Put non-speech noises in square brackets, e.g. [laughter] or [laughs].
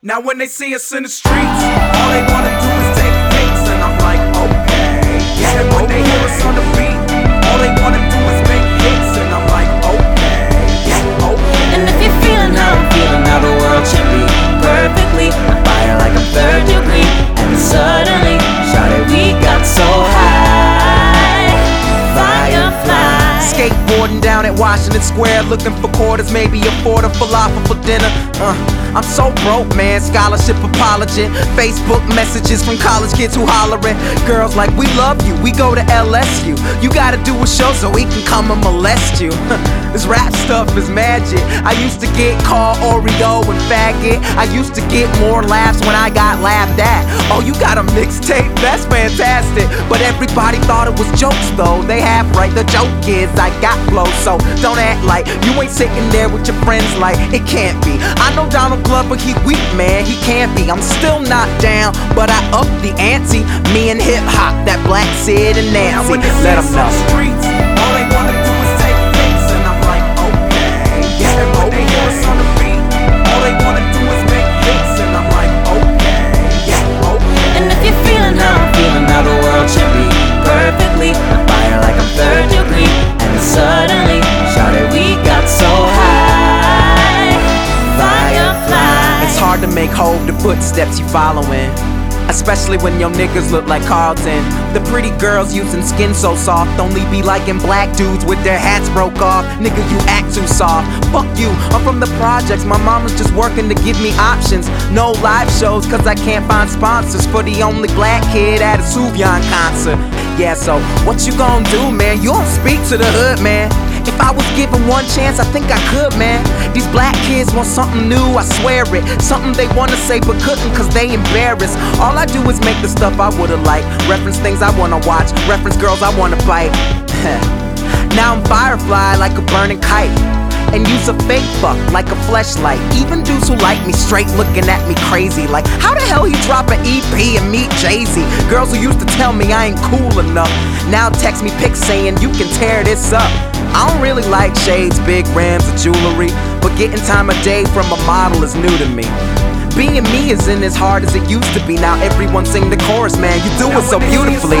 Now when they see us in the streets, all they wanna do is take pics, and I'm like, okay. Yeah, when they hear us Washington Square, looking for quarters, maybe a falafel for dinner. Uh, I'm so broke, man. Scholarship apology. Facebook messages from college kids who hollering. Girls like, we love you. We go to LSU. You gotta do a show so we can come and molest you. [laughs] this rap stuff is magic. I used to get called Oreo and faggot. I used to get more laughs when I got laughed at. Oh, you got a mixtape? That's fantastic. But everybody thought it was jokes though. They have right. The joke is I got flow, so don't act like you ain't sitting there with your friends like it can't be. I know Donald Glover, he weak, man, he can't be. I'm still not down, but I up the ante. Me and hip hop, that Black Sid and Now Nancy. Let them know. streets, all they wanna It's hard to make hold the footsteps you following. Especially when your niggas look like Carlton. The pretty girls using skin so soft only be liking black dudes with their hats broke off. Nigga, you act too soft. Fuck you, I'm from the projects. My mama's just working to give me options. No live shows, cause I can't find sponsors for the only black kid at a Sufjan concert. Yeah, so what you gonna do, man? You don't speak to the hood, man. If I was given one chance, I think I could, man. These black kids want something new, I swear it. Something they wanna say but couldn't cause they embarrassed. All I do is make the stuff I would've liked. Reference things I wanna watch, reference girls I wanna bite. [laughs] now I'm firefly like a burning kite. And use a fake fuck like a fleshlight. Even dudes who like me straight looking at me crazy. Like, how the hell he drop an EP and meet Jay Z? Girls who used to tell me I ain't cool enough. Now text me pics saying you can tear this up. I don't really like shades, big rims, or jewelry. But getting time of day from a model is new to me. Being me isn't as hard as it used to be. Now everyone sing the chorus, man. You do it so beautifully.